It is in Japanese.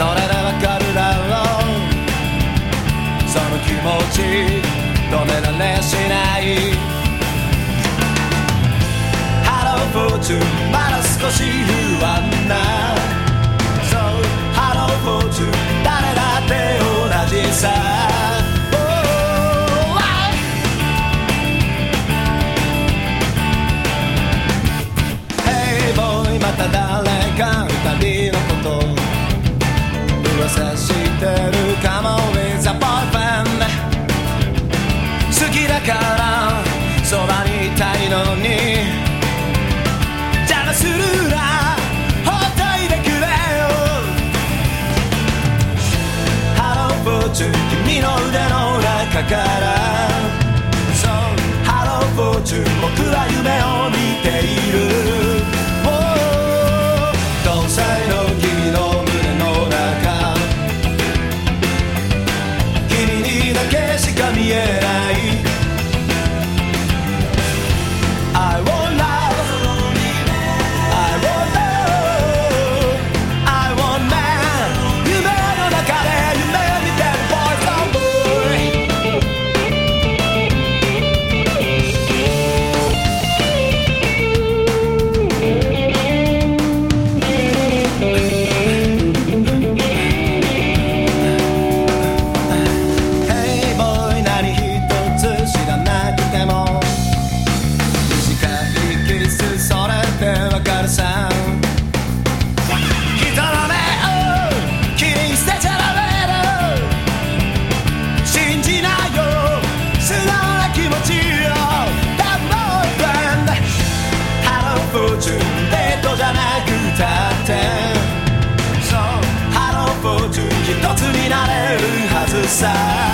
それでわかるだろう。その気持ち止められやしない。 Hello fortune まだ少し不安な。So hello fortune 誰だって同じさ。また誰か二人。噂してるかも with a boyfriend 好きだからそばにいたいのに。邪魔するなほっといてくれよ。ハローフォーチ君の腕の中から。そうハローフォーチ僕は夢フォーチュンデートじゃなくたって」そうハローフォーチュン一つになれるはずさ。